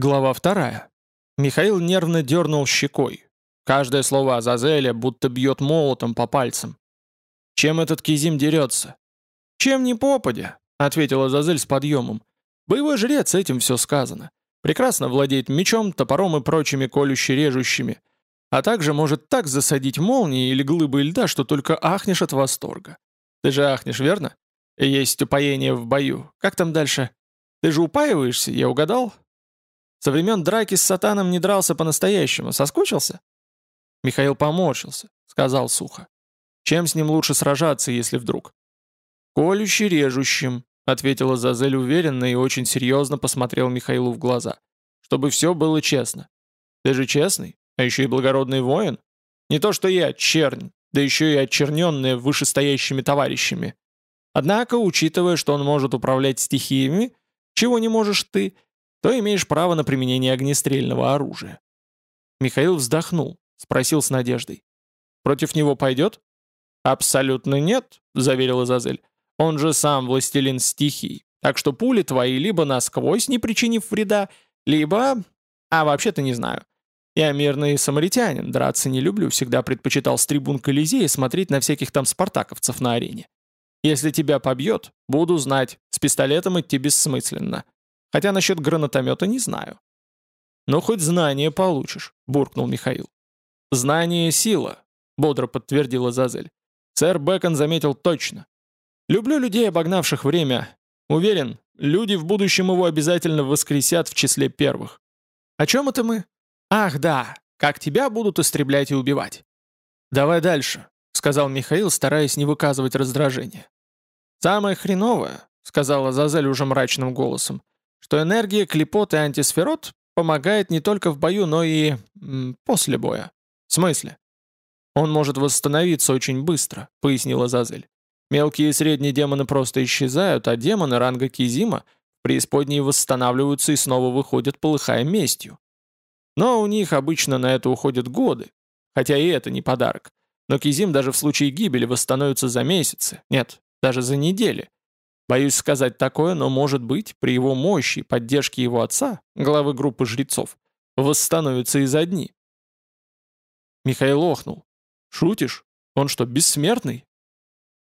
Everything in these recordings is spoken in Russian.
Глава вторая. Михаил нервно дернул щекой. Каждое слово Азазеля будто бьет молотом по пальцам. Чем этот Кизим дерется? Чем не попадя, ответил Азазель с подъемом. Боевой жрец, этим все сказано. Прекрасно владеет мечом, топором и прочими колюще-режущими. А также может так засадить молнии или глыбы льда, что только ахнешь от восторга. Ты же ахнешь, верно? Есть упоение в бою. Как там дальше? Ты же упаиваешься, я угадал? Со времен драки с сатаном не дрался по-настоящему. Соскучился?» Михаил поморщился, сказал сухо. «Чем с ним лучше сражаться, если вдруг?» «Колюще-режущим», — ответила Зазель уверенно и очень серьезно посмотрел Михаилу в глаза. «Чтобы все было честно. Ты же честный, а еще и благородный воин. Не то что я, чернь, да еще и очерненная вышестоящими товарищами. Однако, учитывая, что он может управлять стихиями, чего не можешь ты, — то имеешь право на применение огнестрельного оружия». Михаил вздохнул, спросил с надеждой. «Против него пойдет?» «Абсолютно нет», — заверил Азазель. «Он же сам властелин стихий, так что пули твои либо насквозь, не причинив вреда, либо... А вообще-то не знаю. Я мирный самаритянин, драться не люблю, всегда предпочитал с трибун Колизея смотреть на всяких там спартаковцев на арене. Если тебя побьет, буду знать, с пистолетом идти бессмысленно. Хотя насчет гранатомета не знаю. «Ну, хоть знание получишь», — буркнул Михаил. «Знание — сила», — бодро подтвердила Зазель. Сэр Бэкон заметил точно. «Люблю людей, обогнавших время. Уверен, люди в будущем его обязательно воскресят в числе первых. О чем это мы? Ах, да, как тебя будут истреблять и убивать». «Давай дальше», — сказал Михаил, стараясь не выказывать раздражения. «Самое хреновое», — сказала Зазель уже мрачным голосом, что энергия клепот и антисферот помогает не только в бою, но и после боя. В смысле? Он может восстановиться очень быстро, пояснила Зазель. Мелкие и средние демоны просто исчезают, а демоны ранга Кизима преисподней восстанавливаются и снова выходят, полыхая местью. Но у них обычно на это уходят годы, хотя и это не подарок. Но Кизим даже в случае гибели восстановится за месяцы, нет, даже за недели. Боюсь сказать такое, но, может быть, при его мощи и поддержке его отца, главы группы жрецов, восстановятся и за дни. Михаил охнул. «Шутишь? Он что, бессмертный?»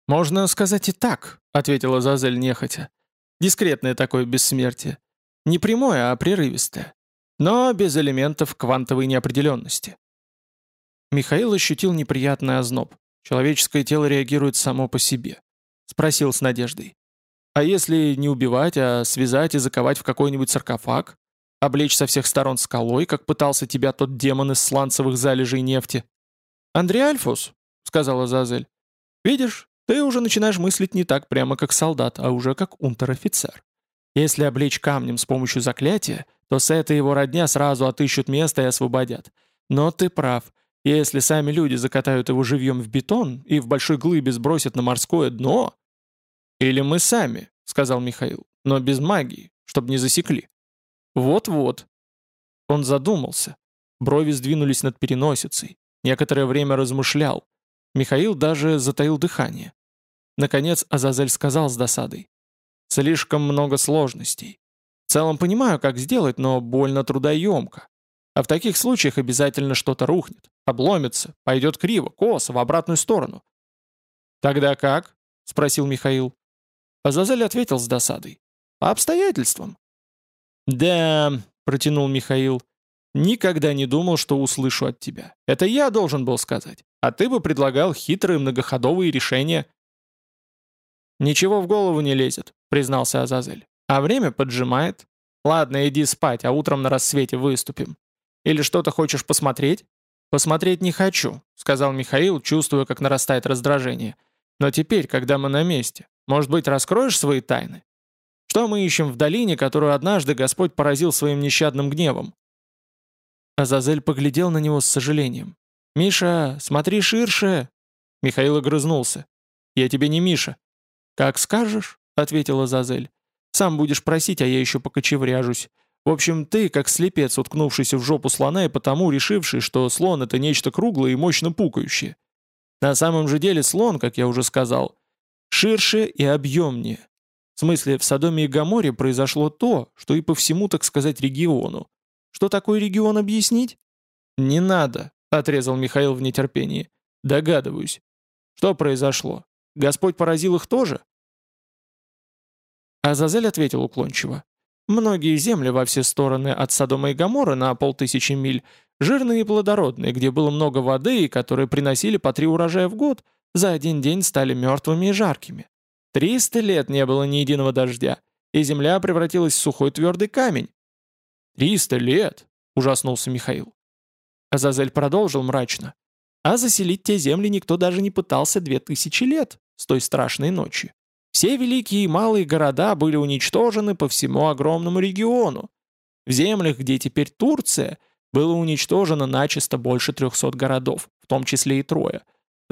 «Можно сказать и так», — ответила Зазель нехотя. «Дискретное такое бессмертие. Не прямое, а прерывистое. Но без элементов квантовой неопределенности». Михаил ощутил неприятный озноб. Человеческое тело реагирует само по себе. Спросил с надеждой. А если не убивать, а связать и заковать в какой-нибудь саркофаг? Облечь со всех сторон скалой, как пытался тебя тот демон из сланцевых залежей нефти? «Андрей Альфус», — сказала Зазель, — «видишь, ты уже начинаешь мыслить не так прямо как солдат, а уже как унтер-офицер. Если облечь камнем с помощью заклятия, то с этой его родня сразу отыщут место и освободят. Но ты прав. Если сами люди закатают его живьем в бетон и в большой глыбе сбросят на морское дно, «Или мы сами», — сказал Михаил, — «но без магии, чтобы не засекли». «Вот-вот». Он задумался. Брови сдвинулись над переносицей. Некоторое время размышлял. Михаил даже затаил дыхание. Наконец Азазель сказал с досадой. «Слишком много сложностей. В целом понимаю, как сделать, но больно трудоемко. А в таких случаях обязательно что-то рухнет, обломится, пойдет криво, косо, в обратную сторону». «Тогда как?» — спросил Михаил. Азазель ответил с досадой. «По обстоятельствам». «Да», — протянул Михаил, — «никогда не думал, что услышу от тебя. Это я должен был сказать, а ты бы предлагал хитрые многоходовые решения». «Ничего в голову не лезет», — признался Азазель. «А время поджимает. Ладно, иди спать, а утром на рассвете выступим. Или что-то хочешь посмотреть?» «Посмотреть не хочу», — сказал Михаил, чувствуя, как нарастает раздражение. «Но теперь, когда мы на месте, может быть, раскроешь свои тайны? Что мы ищем в долине, которую однажды Господь поразил своим нещадным гневом?» Азазель поглядел на него с сожалением. «Миша, смотри ширше!» Михаил огрызнулся. «Я тебе не Миша». «Как скажешь», — ответил Азазель. «Сам будешь просить, а я еще покочевряжусь. В общем, ты, как слепец, уткнувшийся в жопу слона и потому решивший, что слон — это нечто круглое и мощно пукающее. На самом же деле слон, как я уже сказал, ширше и объемнее. В смысле, в Содоме и Гаморе произошло то, что и по всему, так сказать, региону. что такой регион объяснить?» «Не надо», — отрезал Михаил в нетерпении. «Догадываюсь. Что произошло? Господь поразил их тоже?» Азазель ответил уклончиво. «Многие земли во все стороны от Содома и Гоморры на полтысячи миль жирные и плодородные, где было много воды и которые приносили по три урожая в год, за один день стали мертвыми и жаркими. Триста лет не было ни единого дождя, и земля превратилась в сухой твердый камень. «Триста лет!» — ужаснулся Михаил. Азазель продолжил мрачно. «А заселить те земли никто даже не пытался две тысячи лет, с той страшной ночи. Все великие и малые города были уничтожены по всему огромному региону. В землях, где теперь Турция, было уничтожено начисто больше 300 городов, в том числе и Троя.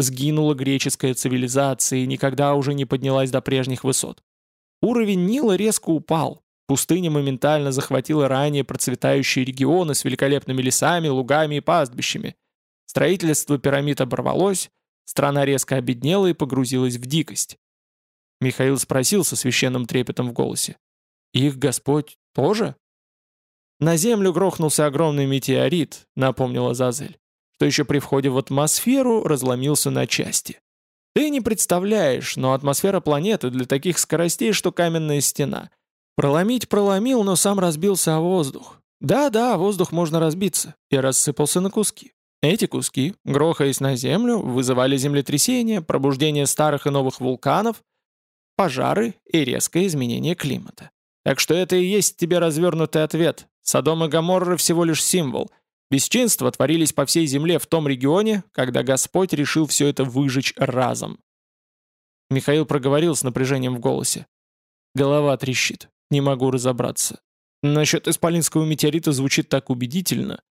Сгинула греческая цивилизация и никогда уже не поднялась до прежних высот. Уровень Нила резко упал, пустыня моментально захватила ранее процветающие регионы с великолепными лесами, лугами и пастбищами. Строительство пирамид оборвалось, страна резко обеднела и погрузилась в дикость. Михаил спросил со священным трепетом в голосе. «Их Господь тоже?» «На землю грохнулся огромный метеорит», — напомнила Зазель, что еще при входе в атмосферу разломился на части. «Ты не представляешь, но атмосфера планеты для таких скоростей, что каменная стена. Проломить проломил, но сам разбился о воздух. Да-да, воздух можно разбиться, и рассыпался на куски. Эти куски, грохаясь на Землю, вызывали землетрясения, пробуждение старых и новых вулканов, пожары и резкое изменение климата. Так что это и есть тебе развернутый ответ. Содом и Гоморра всего лишь символ. Бесчинства творились по всей земле в том регионе, когда Господь решил все это выжечь разом. Михаил проговорил с напряжением в голосе. Голова трещит. Не могу разобраться. Насчет исполинского метеорита звучит так убедительно.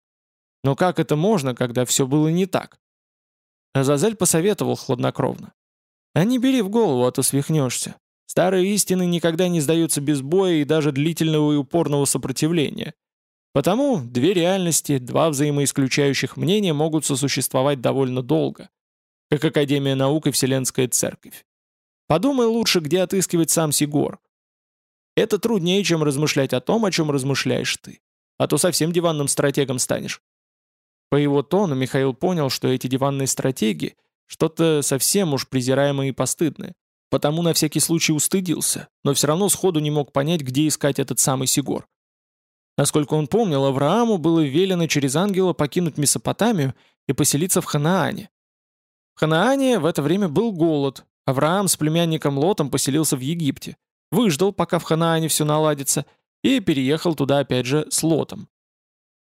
Но как это можно, когда все было не так? Азазель посоветовал хладнокровно. А не бери в голову, а то свихнешься. Старые истины никогда не сдаются без боя и даже длительного и упорного сопротивления. Потому две реальности, два взаимоисключающих мнения могут сосуществовать довольно долго, как Академия наук и Вселенская Церковь. Подумай лучше, где отыскивать сам Сигор. Это труднее, чем размышлять о том, о чем размышляешь ты. А то совсем диванным стратегом станешь. По его тону Михаил понял, что эти диванные стратеги – что-то совсем уж презираемое и постыдное. Потому на всякий случай устыдился, но все равно сходу не мог понять, где искать этот самый Сигор. Насколько он помнил, Аврааму было велено через ангела покинуть Месопотамию и поселиться в Ханаане. В Ханаане в это время был голод. Авраам с племянником Лотом поселился в Египте. Выждал, пока в Ханаане все наладится, и переехал туда опять же с Лотом.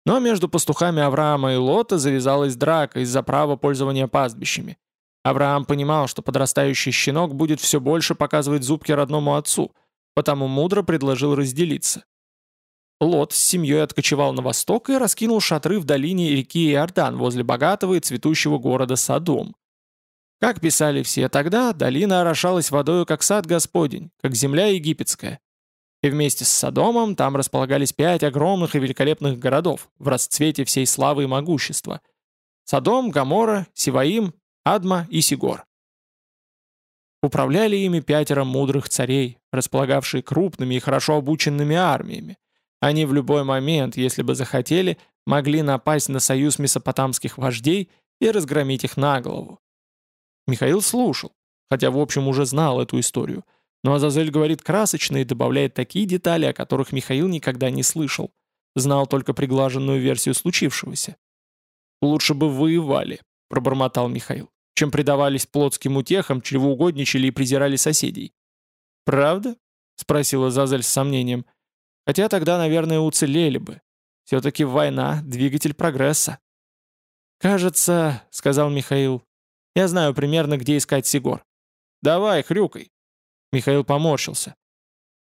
Но между пастухами Авраама и Лота завязалась драка из-за права пользования пастбищами. Авраам понимал, что подрастающий щенок будет все больше показывать зубки родному отцу, потому мудро предложил разделиться. Лот с семьей откочевал на восток и раскинул шатры в долине реки Иордан возле богатого и цветущего города Содом. Как писали все тогда, долина орошалась водою, как сад Господень, как земля египетская. И вместе с Содомом там располагались пять огромных и великолепных городов в расцвете всей славы и могущества. Содом, Гамора, Сиваим, Адма и Сигор. Управляли ими пятеро мудрых царей, располагавшие крупными и хорошо обученными армиями. Они в любой момент, если бы захотели, могли напасть на союз месопотамских вождей и разгромить их на голову. Михаил слушал, хотя в общем уже знал эту историю, но Азазель говорит красочно и добавляет такие детали, о которых Михаил никогда не слышал, знал только приглаженную версию случившегося. «Лучше бы воевали», — пробормотал Михаил чем предавались плотским утехам, чревоугодничали и презирали соседей. «Правда?» — спросила Зазель с сомнением. «Хотя тогда, наверное, уцелели бы. Все-таки война — двигатель прогресса». «Кажется», — сказал Михаил, — «я знаю примерно, где искать Сигор». «Давай, хрюкай». Михаил поморщился.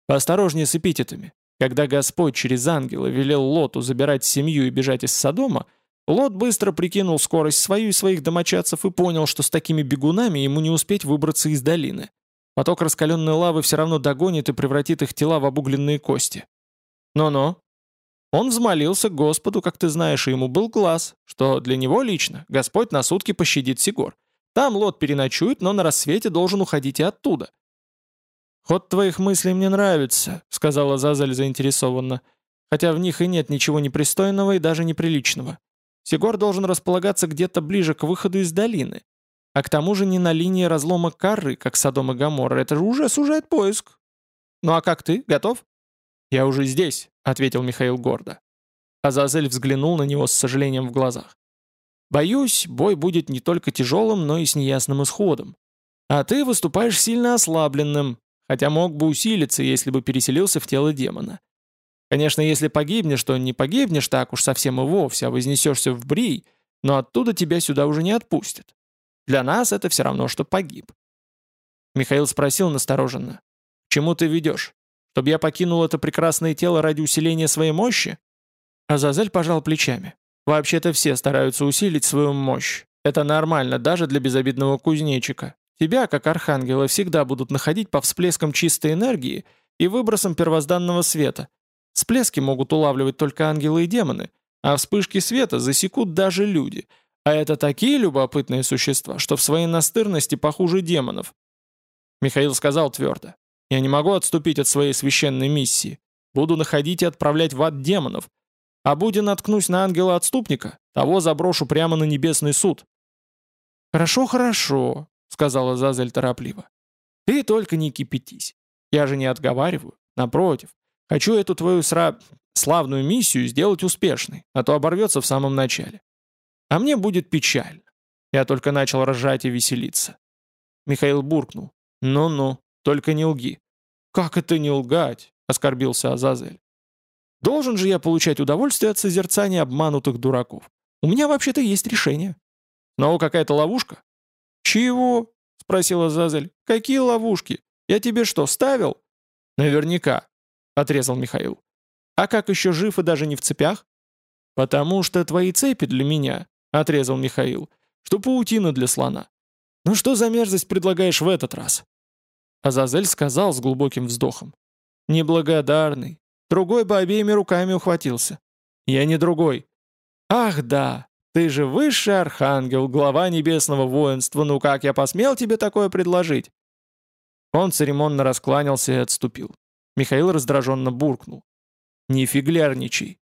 «Поосторожнее с эпитетами. Когда Господь через ангела велел Лоту забирать семью и бежать из Содома, — Лот быстро прикинул скорость свою и своих домочадцев и понял, что с такими бегунами ему не успеть выбраться из долины. Поток раскаленной лавы все равно догонит и превратит их тела в обугленные кости. Но-но. Он взмолился к Господу, как ты знаешь, и ему был глаз, что для него лично Господь на сутки пощадит Сигор. Там Лот переночует, но на рассвете должен уходить и оттуда. «Ход твоих мыслей мне нравится», — сказала Зазель заинтересованно. хотя в них и нет ничего непристойного и даже неприличного. Сигор должен располагаться где-то ближе к выходу из долины. А к тому же не на линии разлома Карры, как Содом и Гоморра, это же уже сужает поиск. Ну а как ты, готов? «Я уже здесь», — ответил Михаил гордо. Азазель взглянул на него с сожалением в глазах. «Боюсь, бой будет не только тяжелым, но и с неясным исходом. А ты выступаешь сильно ослабленным, хотя мог бы усилиться, если бы переселился в тело демона. Конечно, если погибнешь, то не погибнешь так уж совсем и вовсе, а вознесешься в Брий, но оттуда тебя сюда уже не отпустят. Для нас это все равно, что погиб». Михаил спросил настороженно. «Чему ты ведешь? Чтобы я покинул это прекрасное тело ради усиления своей мощи?» Азазель пожал плечами. «Вообще-то все стараются усилить свою мощь. Это нормально даже для безобидного кузнечика. Тебя, как архангела, всегда будут находить по всплескам чистой энергии и выбросам первозданного света. Всплески могут улавливать только ангелы и демоны, а вспышки света засекут даже люди. А это такие любопытные существа, что в своей настырности похуже демонов. Михаил сказал твердо. «Я не могу отступить от своей священной миссии. Буду находить и отправлять в ад демонов. А будя наткнусь на ангела-отступника, того заброшу прямо на небесный суд». «Хорошо, хорошо», сказала Зазель торопливо. «Ты только не кипятись. Я же не отговариваю. Напротив, хочу эту твою сра... славную миссию сделать успешной, а то оборвется в самом начале. А мне будет печально. Я только начал ржать и веселиться». Михаил буркнул. «Ну-ну, только не лги». «Как это не лгать?» — оскорбился Азазель. «Должен же я получать удовольствие от созерцания обманутых дураков. У меня вообще-то есть решение». «Снова какая-то ловушка?» «Чего?» — спросила Зазель. «Какие ловушки? Я тебе что, ставил?» «Наверняка», — отрезал Михаил. «А как еще жив и даже не в цепях?» «Потому что твои цепи для меня», — отрезал Михаил, — «что паутина для слона». «Ну что за мерзость предлагаешь в этот раз?» Азазель сказал с глубоким вздохом. «Неблагодарный. Другой бы обеими руками ухватился». «Я не другой». «Ах да, ты же высший архангел, глава небесного воинства, ну как я посмел тебе такое предложить?» Он церемонно раскланялся и отступил. Михаил раздраженно буркнул. «Не фиглярничай».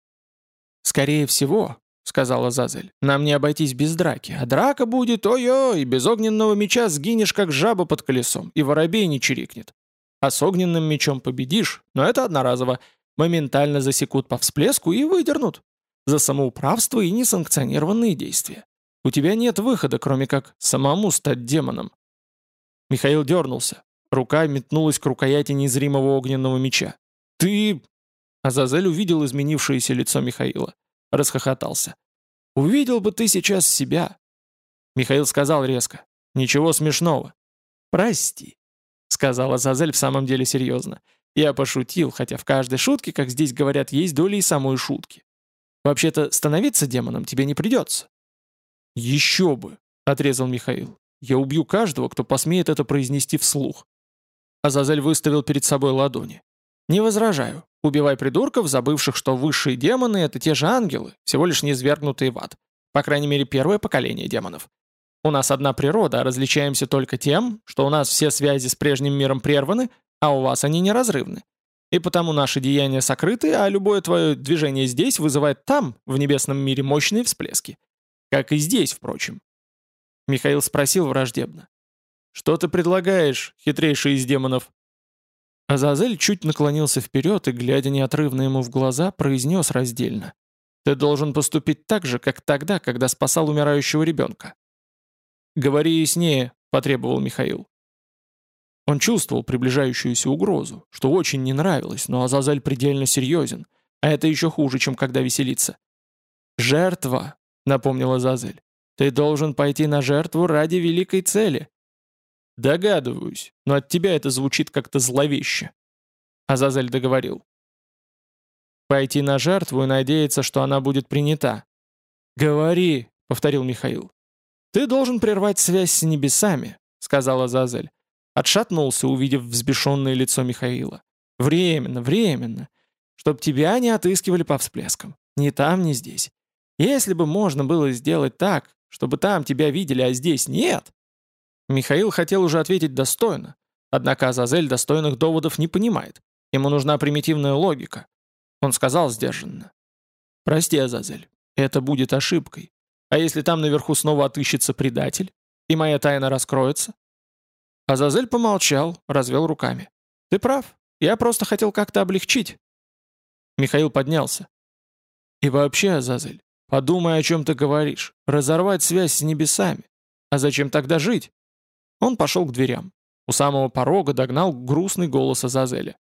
«Скорее всего», — сказала Зазель, — «нам не обойтись без драки, а драка будет, ой-ой, без огненного меча сгинешь, как жаба под колесом, и воробей не чирикнет. А с огненным мечом победишь, но это одноразово, моментально засекут по всплеску и выдернут за самоуправство и несанкционированные действия. У тебя нет выхода, кроме как самому стать демоном». Михаил дернулся. Рука метнулась к рукояти незримого огненного меча. «Ты...» Азазель увидел изменившееся лицо Михаила. Расхохотался. «Увидел бы ты сейчас себя!» Михаил сказал резко. «Ничего смешного». «Прости», — сказала Азазель в самом деле серьезно. «Я пошутил, хотя в каждой шутке, как здесь говорят, есть доля и самой шутки. Вообще-то становиться демоном тебе не придется». «Еще бы!» — отрезал Михаил. «Я убью каждого, кто посмеет это произнести вслух». Азазель выставил перед собой ладони. «Не возражаю. Убивай придурков, забывших, что высшие демоны — это те же ангелы, всего лишь не извергнутые в ад. По крайней мере, первое поколение демонов. У нас одна природа, а различаемся только тем, что у нас все связи с прежним миром прерваны, а у вас они неразрывны. И потому наши деяния сокрыты, а любое твое движение здесь вызывает там, в небесном мире, мощные всплески. Как и здесь, впрочем. Михаил спросил враждебно. «Что ты предлагаешь, хитрейший из демонов?» Азазель чуть наклонился вперед и, глядя неотрывно ему в глаза, произнес раздельно. «Ты должен поступить так же, как тогда, когда спасал умирающего ребенка». «Говори яснее», — потребовал Михаил. Он чувствовал приближающуюся угрозу, что очень не нравилось, но Азазель предельно серьезен, а это еще хуже, чем когда веселится. «Жертва», — напомнила Азазель. «Ты должен пойти на жертву ради великой цели». «Догадываюсь, но от тебя это звучит как-то зловеще», — Азазель договорил. «Пойти на жертву и надеяться, что она будет принята». «Говори», — повторил Михаил. «Ты должен прервать связь с небесами», — сказала Азазель. Отшатнулся, увидев взбешенное лицо Михаила. «Временно, временно. Чтоб тебя не отыскивали по всплескам. Ни там, ни здесь. Если бы можно было сделать так, чтобы там тебя видели, а здесь нет...» Михаил хотел уже ответить достойно, однако Азазель достойных доводов не понимает. Ему нужна примитивная логика. Он сказал сдержанно. «Прости, Азазель, это будет ошибкой. А если там наверху снова отыщется предатель, и моя тайна раскроется?» Азазель помолчал, развел руками. «Ты прав. Я просто хотел как-то облегчить». Михаил поднялся. «И вообще, Азазель, подумай, о чем ты говоришь. Разорвать связь с небесами. А зачем тогда жить?» Он пошел к дверям. У самого порога догнал грустный голос Азазеля.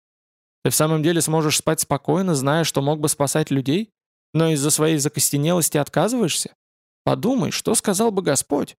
«Ты в самом деле сможешь спать спокойно, зная, что мог бы спасать людей, но из-за своей закостенелости отказываешься? Подумай, что сказал бы Господь?»